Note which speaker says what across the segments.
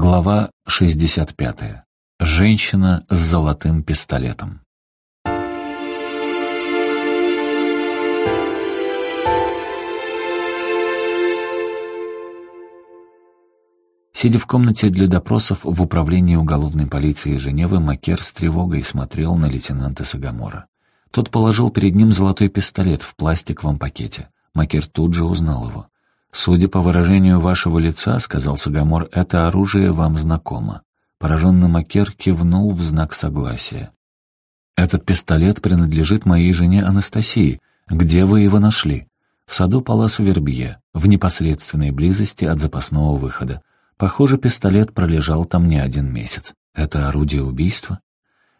Speaker 1: Глава 65. Женщина с золотым пистолетом. Сидя в комнате для допросов в управлении уголовной полиции Женевы, Макер с тревогой смотрел на лейтенанта Сагамора. Тот положил перед ним золотой пистолет в пластиковом пакете. Макер тут же узнал его. «Судя по выражению вашего лица, — сказал Сагамор, — это оружие вам знакомо». Пораженный Макер кивнул в знак согласия. «Этот пистолет принадлежит моей жене Анастасии. Где вы его нашли?» «В саду Паласа Вербье, в непосредственной близости от запасного выхода. Похоже, пистолет пролежал там не один месяц. Это орудие убийства?»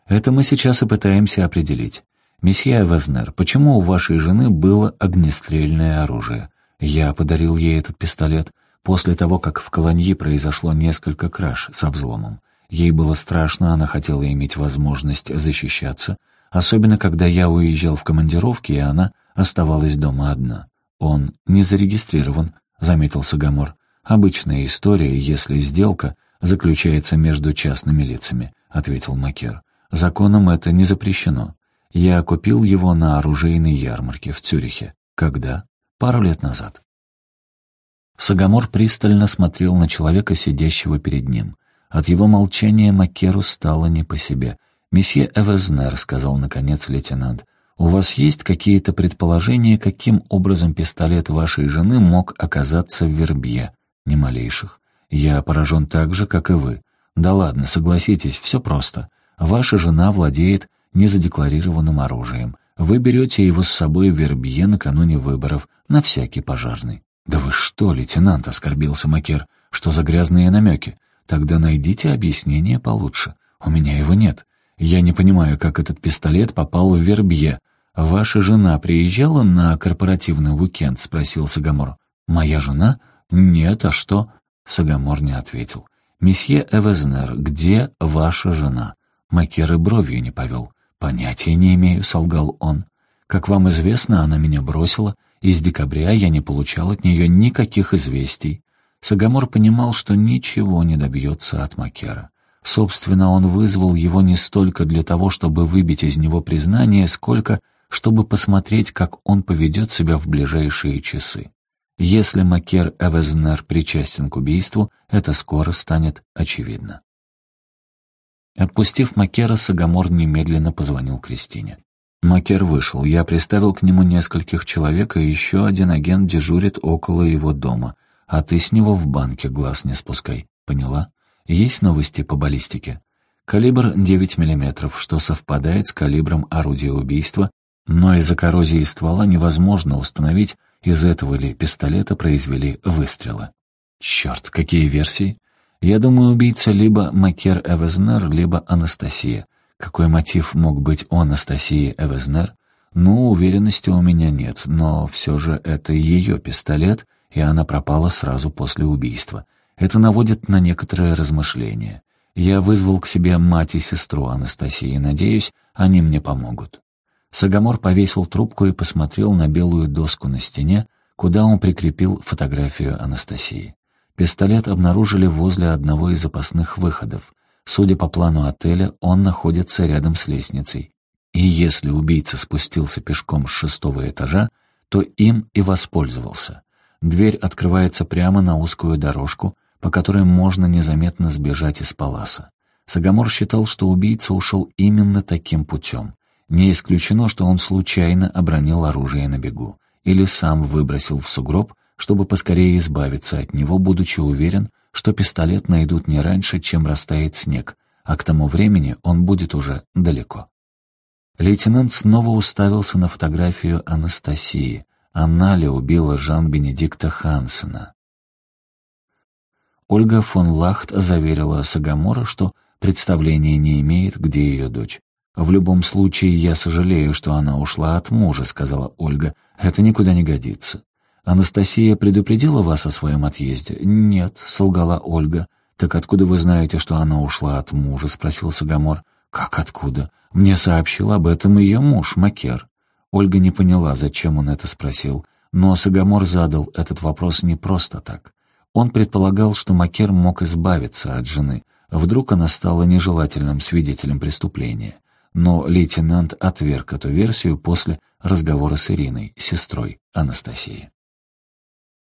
Speaker 1: «Это мы сейчас и пытаемся определить. Месье Везнер, почему у вашей жены было огнестрельное оружие?» Я подарил ей этот пистолет после того, как в Колоньи произошло несколько краж со взломом. Ей было страшно, она хотела иметь возможность защищаться, особенно когда я уезжал в командировки, и она оставалась дома одна. «Он не зарегистрирован», — заметил Сагамор. «Обычная история, если сделка заключается между частными лицами», — ответил Макер. «Законом это не запрещено. Я купил его на оружейной ярмарке в Цюрихе. Когда?» Пару лет назад. Сагамор пристально смотрел на человека, сидящего перед ним. От его молчания Макеру стало не по себе. «Месье Эвезнер», — сказал наконец лейтенант, — «у вас есть какие-то предположения, каким образом пистолет вашей жены мог оказаться в Вербье?» «Ни малейших. Я поражен так же, как и вы. Да ладно, согласитесь, все просто. Ваша жена владеет незадекларированным оружием. Вы берете его с собой в Вербье накануне выборов, на всякий пожарный. «Да вы что, лейтенант?» — оскорбился Макер. «Что за грязные намеки? Тогда найдите объяснение получше. У меня его нет. Я не понимаю, как этот пистолет попал в Вербье. Ваша жена приезжала на корпоративный уикенд?» — спросил Сагамор. «Моя жена? Нет, а что?» Сагамор не ответил. «Месье Эвезнер, где ваша жена?» Макер и бровью не повел. «Понятия не имею», — солгал он. «Как вам известно, она меня бросила, и с декабря я не получал от нее никаких известий». Сагамор понимал, что ничего не добьется от Макера. Собственно, он вызвал его не столько для того, чтобы выбить из него признание, сколько чтобы посмотреть, как он поведет себя в ближайшие часы. Если Макер Эвезнер причастен к убийству, это скоро станет очевидно. Отпустив Макера, Сагамор немедленно позвонил Кристине. Макер вышел. Я приставил к нему нескольких человек, и еще один агент дежурит около его дома. А ты с него в банке глаз не спускай. Поняла? Есть новости по баллистике? Калибр 9 мм, что совпадает с калибром орудия убийства, но из-за коррозии ствола невозможно установить, из этого ли пистолета произвели выстрелы. Черт, какие версии? Я думаю, убийца либо Макер Эвезнер, либо Анастасия. Какой мотив мог быть у Анастасии Эвезнер? Ну, уверенности у меня нет, но все же это ее пистолет, и она пропала сразу после убийства. Это наводит на некоторые размышления. Я вызвал к себе мать и сестру Анастасии, надеюсь, они мне помогут. Сагамор повесил трубку и посмотрел на белую доску на стене, куда он прикрепил фотографию Анастасии. Пистолет обнаружили возле одного из запасных выходов. Судя по плану отеля, он находится рядом с лестницей. И если убийца спустился пешком с шестого этажа, то им и воспользовался. Дверь открывается прямо на узкую дорожку, по которой можно незаметно сбежать из паласа. Сагамор считал, что убийца ушел именно таким путем. Не исключено, что он случайно обронил оружие на бегу или сам выбросил в сугроб, чтобы поскорее избавиться от него, будучи уверен, что пистолет найдут не раньше, чем растает снег, а к тому времени он будет уже далеко. Лейтенант снова уставился на фотографию Анастасии. Она ли убила Жан-Бенедикта Хансена? Ольга фон Лахт заверила Сагамора, что представления не имеет, где ее дочь. «В любом случае, я сожалею, что она ушла от мужа», — сказала Ольга. «Это никуда не годится. «Анастасия предупредила вас о своем отъезде?» «Нет», — солгала Ольга. «Так откуда вы знаете, что она ушла от мужа?» — спросил Сагамор. «Как откуда? Мне сообщил об этом ее муж, Макер». Ольга не поняла, зачем он это спросил. Но Сагамор задал этот вопрос не просто так. Он предполагал, что Макер мог избавиться от жены, вдруг она стала нежелательным свидетелем преступления. Но лейтенант отверг эту версию после разговора с Ириной, сестрой Анастасии.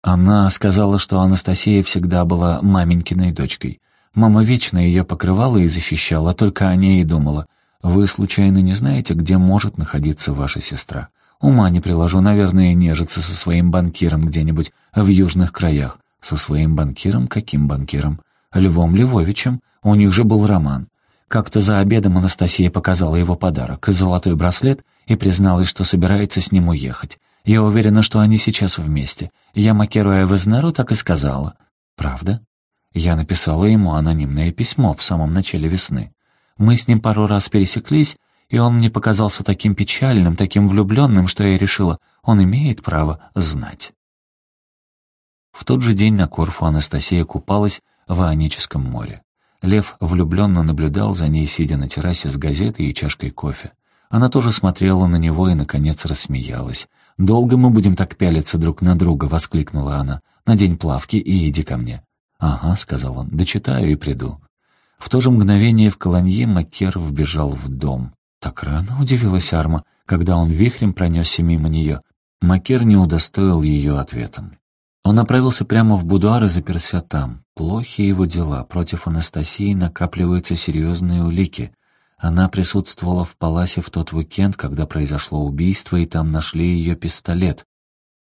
Speaker 1: Она сказала, что Анастасия всегда была маменькиной дочкой. Мама вечно ее покрывала и защищала, только о ней и думала. Вы случайно не знаете, где может находиться ваша сестра? Ума не приложу, наверное, нежится со своим банкиром где-нибудь в южных краях. Со своим банкиром? Каким банкиром? Львом Львовичем. У них же был роман. Как-то за обедом Анастасия показала его подарок — золотой браслет и призналась, что собирается с ним уехать. Я уверена, что они сейчас вместе. Я, макируя Везнеру, так и сказала. Правда? Я написала ему анонимное письмо в самом начале весны. Мы с ним пару раз пересеклись, и он мне показался таким печальным, таким влюбленным, что я решила, он имеет право знать. В тот же день на Корфу Анастасия купалась в Ионическом море. Лев влюбленно наблюдал за ней, сидя на террасе с газетой и чашкой кофе. Она тоже смотрела на него и, наконец, рассмеялась. «Долго мы будем так пялиться друг на друга», — воскликнула она. «Надень плавки и иди ко мне». «Ага», — сказал он, — «дочитаю и приду». В то же мгновение в колонье Макер вбежал в дом. Так рано удивилась Арма, когда он вихрем пронесся мимо нее. Макер не удостоил ее ответом. Он направился прямо в будуар и заперся там. Плохи его дела. Против Анастасии накапливаются серьезные улики. Она присутствовала в Паласе в тот уикенд, когда произошло убийство, и там нашли ее пистолет.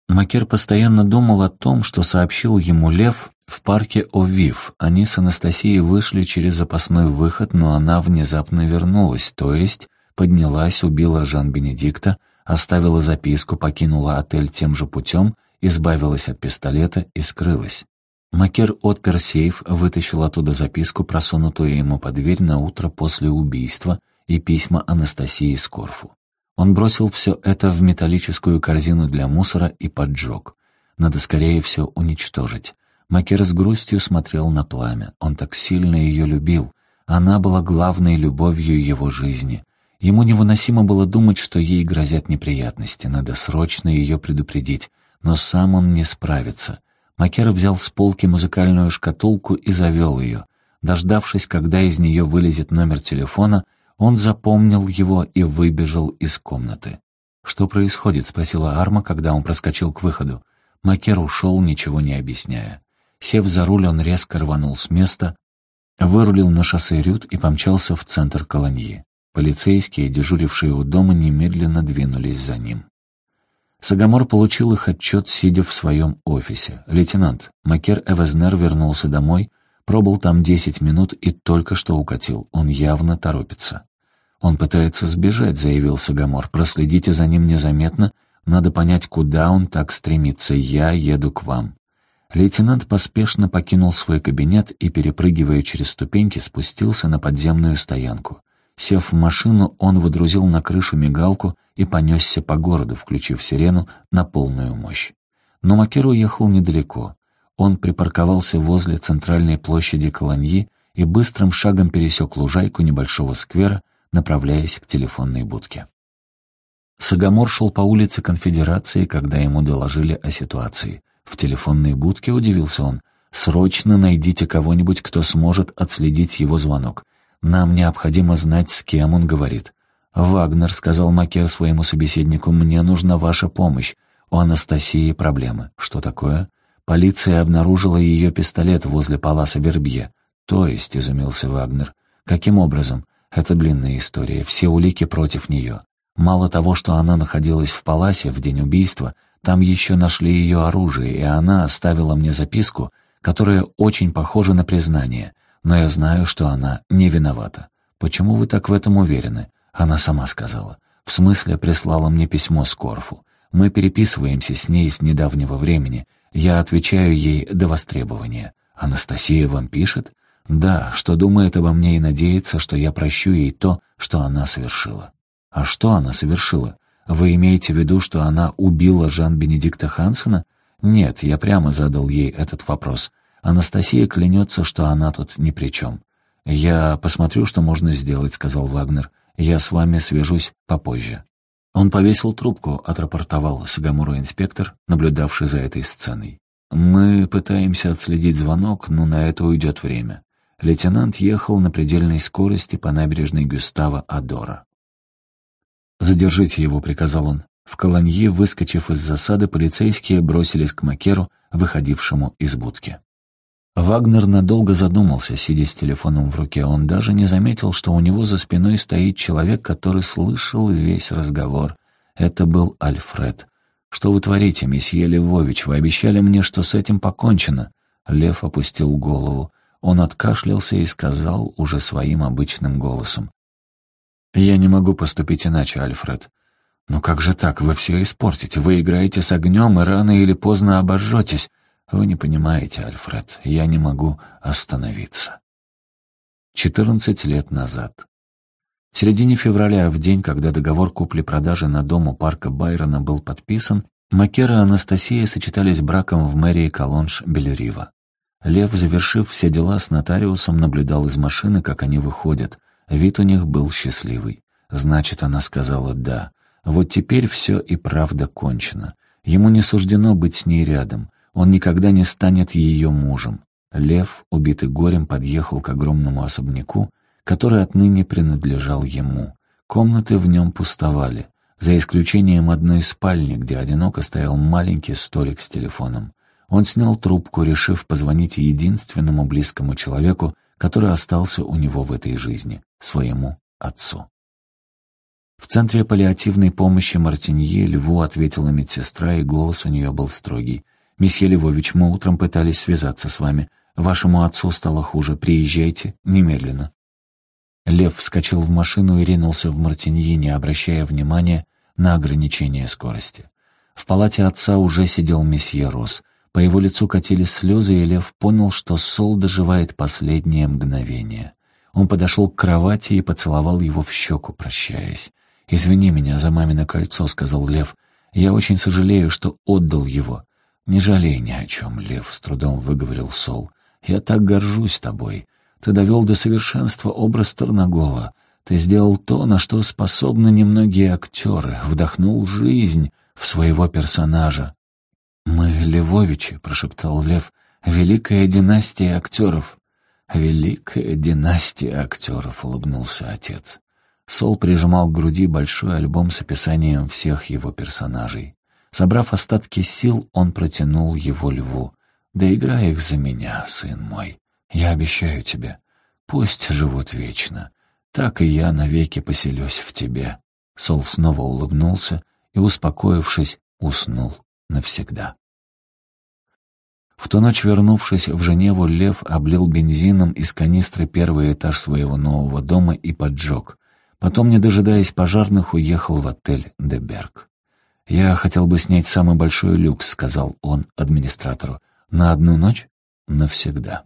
Speaker 1: Макер постоянно думал о том, что сообщил ему Лев в парке Овив. Они с Анастасией вышли через запасной выход, но она внезапно вернулась, то есть поднялась, убила Жан-Бенедикта, оставила записку, покинула отель тем же путем, избавилась от пистолета и скрылась. Макер отпер сейф, вытащил оттуда записку, просунутую ему под дверь на утро после убийства, и письма Анастасии Скорфу. Он бросил все это в металлическую корзину для мусора и поджег. Надо скорее все уничтожить. Макер с грустью смотрел на пламя. Он так сильно ее любил. Она была главной любовью его жизни. Ему невыносимо было думать, что ей грозят неприятности. Надо срочно ее предупредить. Но сам он не справится. Макер взял с полки музыкальную шкатулку и завел ее. Дождавшись, когда из нее вылезет номер телефона, он запомнил его и выбежал из комнаты. «Что происходит?» — спросила Арма, когда он проскочил к выходу. Макер ушел, ничего не объясняя. Сев за руль, он резко рванул с места, вырулил на шоссе Рют и помчался в центр колонии. Полицейские, дежурившие у дома, немедленно двинулись за ним. Сагамор получил их отчет, сидя в своем офисе. Лейтенант Макер Эвезнер вернулся домой, пробыл там десять минут и только что укатил. Он явно торопится. «Он пытается сбежать», — заявил Сагамор. «Проследите за ним незаметно. Надо понять, куда он так стремится. Я еду к вам». Лейтенант поспешно покинул свой кабинет и, перепрыгивая через ступеньки, спустился на подземную стоянку. Сев в машину, он выдрузил на крышу мигалку и понесся по городу, включив сирену на полную мощь. Но Макер уехал недалеко. Он припарковался возле центральной площади Колоньи и быстрым шагом пересек лужайку небольшого сквера, направляясь к телефонной будке. Сагамор шел по улице Конфедерации, когда ему доложили о ситуации. В телефонной будке удивился он. «Срочно найдите кого-нибудь, кто сможет отследить его звонок. Нам необходимо знать, с кем он говорит. «Вагнер», — сказал Макер своему собеседнику, — «мне нужна ваша помощь. У Анастасии проблемы». «Что такое?» «Полиция обнаружила ее пистолет возле паласа Вербье». «То есть», — изумился Вагнер, — «каким образом?» «Это длинная история, все улики против нее. Мало того, что она находилась в паласе в день убийства, там еще нашли ее оружие, и она оставила мне записку, которая очень похожа на признание но я знаю, что она не виновата. Почему вы так в этом уверены? Она сама сказала. В смысле, прислала мне письмо с Корфу. Мы переписываемся с ней с недавнего времени. Я отвечаю ей до востребования. Анастасия вам пишет? Да, что думает обо мне и надеется, что я прощу ей то, что она совершила. А что она совершила? Вы имеете в виду, что она убила Жан-Бенедикта Хансена? Нет, я прямо задал ей этот вопрос. Анастасия клянется, что она тут ни при чем. «Я посмотрю, что можно сделать», — сказал Вагнер. «Я с вами свяжусь попозже». Он повесил трубку, отрапортовал Сагамуру инспектор, наблюдавший за этой сценой. Мы пытаемся отследить звонок, но на это уйдет время. Лейтенант ехал на предельной скорости по набережной Гюстава Адора. «Задержите его», — приказал он. В Колонье, выскочив из засады, полицейские бросились к Макеру, выходившему из будки. Вагнер надолго задумался, сидя с телефоном в руке. Он даже не заметил, что у него за спиной стоит человек, который слышал весь разговор. Это был Альфред. «Что вы творите, месье Львович? Вы обещали мне, что с этим покончено». Лев опустил голову. Он откашлялся и сказал уже своим обычным голосом. «Я не могу поступить иначе, Альфред. Но как же так? Вы все испортите. Вы играете с огнем и рано или поздно обожжетесь. Вы не понимаете, Альфред, я не могу остановиться». Четырнадцать лет назад. В середине февраля, в день, когда договор купли-продажи на дом у парка Байрона был подписан, Макера и Анастасия сочетались браком в мэрии Колонж-Белерива. Лев, завершив все дела с нотариусом, наблюдал из машины, как они выходят. Вид у них был счастливый. Значит, она сказала «да». Вот теперь все и правда кончено. Ему не суждено быть с ней рядом. Он никогда не станет ее мужем. Лев, убитый горем, подъехал к огромному особняку, который отныне принадлежал ему. Комнаты в нем пустовали, за исключением одной спальни, где одиноко стоял маленький столик с телефоном. Он снял трубку, решив позвонить единственному близкому человеку, который остался у него в этой жизни, своему отцу. В центре паллиативной помощи Мартинье Льву ответила медсестра, и голос у нее был строгий. «Месье Львович, мы утром пытались связаться с вами. Вашему отцу стало хуже. Приезжайте немедленно». Лев вскочил в машину и ринулся в Мартиньи, не обращая внимания на ограничение скорости. В палате отца уже сидел месье Рос. По его лицу катились слезы, и Лев понял, что Сол доживает последнее мгновение. Он подошел к кровати и поцеловал его в щеку, прощаясь. «Извини меня за мамино кольцо», — сказал Лев. «Я очень сожалею, что отдал его». «Не жалей ни о чем, Лев», — с трудом выговорил Сол. «Я так горжусь тобой. Ты довел до совершенства образ Тарнагола. Ты сделал то, на что способны немногие актеры, вдохнул жизнь в своего персонажа. «Мы Левовичи», — прошептал Лев, — «великая династия актеров». «Великая династия актеров», — улыбнулся отец. Сол прижимал к груди большой альбом с описанием всех его персонажей. Собрав остатки сил, он протянул его льву. «Да играй их за меня, сын мой. Я обещаю тебе, пусть живут вечно. Так и я навеки поселюсь в тебе». Сол снова улыбнулся и, успокоившись, уснул навсегда. В ту ночь, вернувшись в Женеву, Лев облил бензином из канистры первый этаж своего нового дома и поджег. Потом, не дожидаясь пожарных, уехал в отель «Деберг». «Я хотел бы снять самый большой люкс», — сказал он администратору. «На одну ночь? Навсегда».